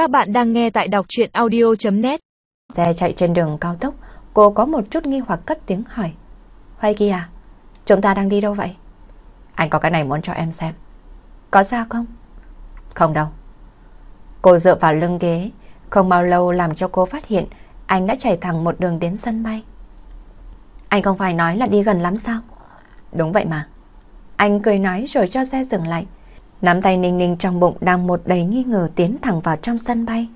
Các bạn đang nghe tại đọc chuyện audio.net Xe chạy trên đường cao tốc, cô có một chút nghi hoặc cất tiếng hỏi. Hoài kia à, chúng ta đang đi đâu vậy? Anh có cái này muốn cho em xem. Có sao không? Không đâu. Cô dựa vào lưng ghế, không bao lâu làm cho cô phát hiện anh đã chạy thẳng một đường đến sân bay. Anh không phải nói là đi gần lắm sao? Đúng vậy mà. Anh cười nói rồi cho xe dừng lại. Nắm tay ninh ninh trong bụng đang một đầy nghi ngờ tiến thẳng vào trong sân bay.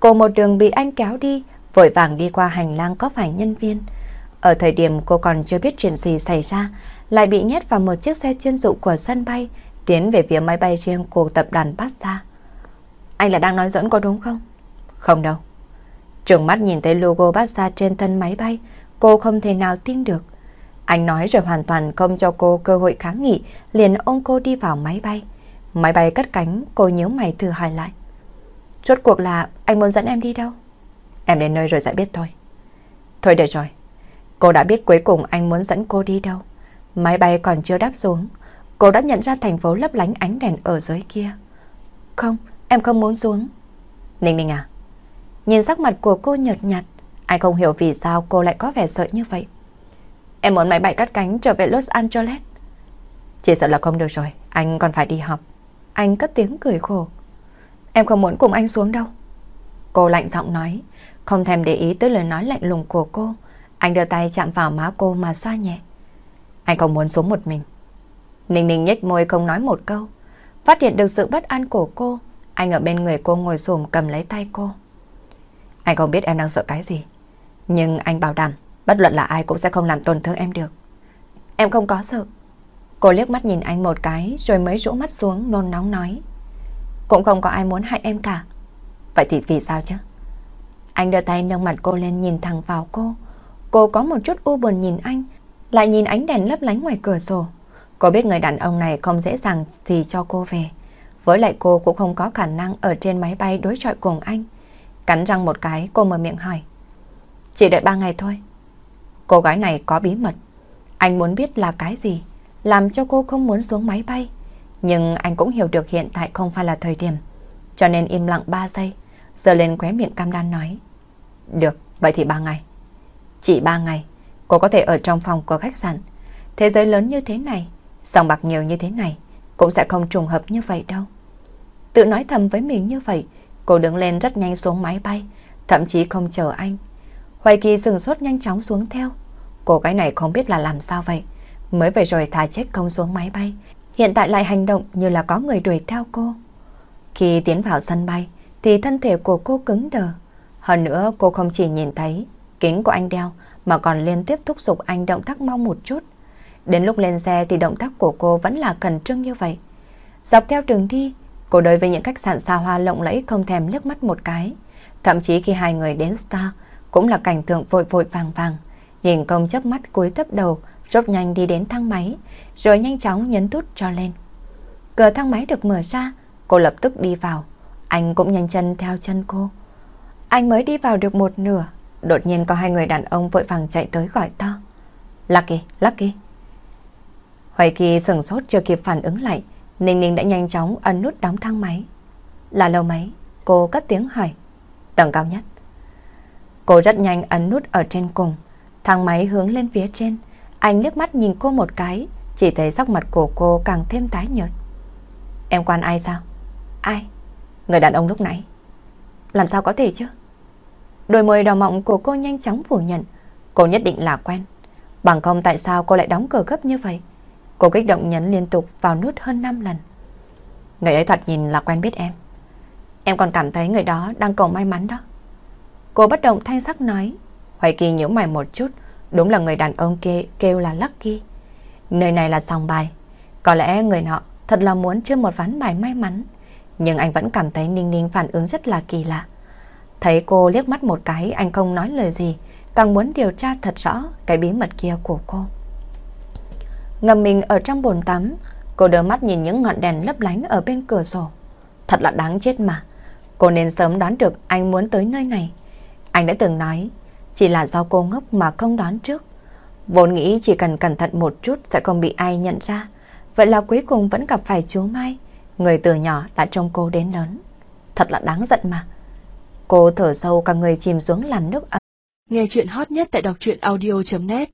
Cô một đường bị anh kéo đi, vội vàng đi qua hành lang có vài nhân viên. Ở thời điểm cô còn chưa biết chuyện gì xảy ra, lại bị nhét vào một chiếc xe chuyên dụng của sân bay, tiến về phía máy bay riêng của tập đoàn Bát ra. Anh là đang nói dẫn có đúng không? Không đâu. Trường mắt nhìn thấy logo Bát ra trên thân máy bay, cô không thể nào tin được. Anh nói rồi hoàn toàn không cho cô cơ hội kháng nghị, liền ôm cô đi vào máy bay. Máy bay cất cánh, cô nhớ mày thử hỏi lại. Chốt cuộc là anh muốn dẫn em đi đâu? Em đến nơi rồi sẽ biết thôi. Thôi được rồi. Cô đã biết cuối cùng anh muốn dẫn cô đi đâu. Máy bay còn chưa đáp xuống. Cô đã nhận ra thành phố lấp lánh ánh đèn ở dưới kia. Không, em không muốn xuống. Ninh Ninh à? Nhìn sắc mặt của cô nhợt nhạt, anh không hiểu vì sao cô lại có vẻ sợ như vậy. Em muốn máy bay cắt cánh trở về Los Angeles. Chỉ sợ là không được rồi, anh còn phải đi học. Anh cất tiếng cười khổ. Em không muốn cùng anh xuống đâu. Cô lạnh giọng nói, không thèm để ý tới lời nói lạnh lùng của cô. Anh đưa tay chạm vào má cô mà xoa nhẹ. Anh không muốn xuống một mình. Ninh ninh nhếch môi không nói một câu. Phát hiện được sự bất an của cô, anh ở bên người cô ngồi xổm cầm lấy tay cô. Anh không biết em đang sợ cái gì. Nhưng anh bảo đảm, bất luận là ai cũng sẽ không làm tổn thương em được. Em không có sợ. Cô liếc mắt nhìn anh một cái rồi mới rũ mắt xuống nôn nóng nói. Cũng không có ai muốn hại em cả. Vậy thì vì sao chứ? Anh đưa tay nâng mặt cô lên nhìn thẳng vào cô. Cô có một chút u buồn nhìn anh, lại nhìn ánh đèn lấp lánh ngoài cửa sổ. Cô biết người đàn ông này không dễ dàng gì cho cô về. Với lại cô cũng không có khả năng ở trên máy bay đối chọi cùng anh. Cắn răng một cái, cô mở miệng hỏi. Chỉ đợi ba ngày thôi. Cô gái này có bí mật. Anh muốn biết là cái gì, làm cho cô không muốn xuống máy bay. Nhưng anh cũng hiểu được hiện tại không phải là thời điểm. Cho nên im lặng ba giây, giờ lên khóe miệng cam đan nói. Được, vậy thì ba ngày. Chỉ ba ngày, cô có thể ở trong phòng của khách sạn. Thế giới lớn như thế này, sòng bạc nhiều như thế này, cũng sẽ không trùng hợp như vậy đâu. Tự nói thầm với mình như vậy, cô đứng lên rất nhanh xuống máy bay, thậm chí không chờ anh. Hoài Kỳ dừng sốt nhanh chóng xuống theo. Cô gái này không biết là làm sao vậy. Mới về rồi thả chết không xuống máy bay. Hiện tại lại hành động như là có người đuổi theo cô. Khi tiến vào sân bay, thì thân thể của cô cứng đờ. Hơn nữa cô không chỉ nhìn thấy kính của anh đeo mà còn liên tiếp thúc giục anh động tác mau một chút. Đến lúc lên xe thì động tác của cô vẫn là cẩn trương như vậy. Dọc theo đường đi, cô đối với những khách sạn xa hoa lộng lẫy không thèm liếc mắt một cái. Thậm chí khi hai người đến Star cũng là cảnh tượng vội vội vàng vàng. Nhìn công chấp mắt cúi thấp đầu, rốt nhanh đi đến thang máy, rồi nhanh chóng nhấn nút cho lên. Cửa thang máy được mở ra, cô lập tức đi vào. Anh cũng nhanh chân theo chân cô. Anh mới đi vào được một nửa, đột nhiên có hai người đàn ông vội vàng chạy tới gọi to. Lucky, Lucky. Hoài Kỳ sừng sốt chưa kịp phản ứng lại, Ninh Ninh đã nhanh chóng ấn nút đóng thang máy. Là lâu mấy? Cô cất tiếng hỏi. Tầng cao nhất. Cô rất nhanh ấn nút ở trên cùng. Thang máy hướng lên phía trên. Anh liếc mắt nhìn cô một cái, chỉ thấy sắc mặt của cô càng thêm tái nhợt. Em quan ai sao? Ai? Người đàn ông lúc nãy. Làm sao có thể chứ? Đôi môi đỏ mọng của cô nhanh chóng phủ nhận. Cô nhất định là quen. Bằng không tại sao cô lại đóng cửa gấp như vậy? Cô kích động nhấn liên tục vào nút hơn 5 lần. Người ấy thoạt nhìn là quen biết em. Em còn cảm thấy người đó đang cầu may mắn đó. Cô bất động thanh sắc nói. Hoài Kỳ nhíu mày một chút. Đúng là người đàn ông kia kêu là Lucky. Nơi này là sòng bài. Có lẽ người nọ thật là muốn chơi một ván bài may mắn. Nhưng anh vẫn cảm thấy Ninh Ninh phản ứng rất là kỳ lạ. Thấy cô liếc mắt một cái anh không nói lời gì. Càng muốn điều tra thật rõ cái bí mật kia của cô. Ngầm mình ở trong bồn tắm, cô đưa mắt nhìn những ngọn đèn lấp lánh ở bên cửa sổ. Thật là đáng chết mà. Cô nên sớm đoán được anh muốn tới nơi này. Anh đã từng nói, chỉ là do cô ngốc mà không đoán trước. Vốn nghĩ chỉ cần cẩn thận một chút sẽ không bị ai nhận ra. Vậy là cuối cùng vẫn gặp phải chú Mai, người từ nhỏ đã trông cô đến lớn. Thật là đáng giận mà. Cô thở sâu cả người chìm xuống làn nước ấm. Nghe chuyện hot nhất tại đọc truyện audio.net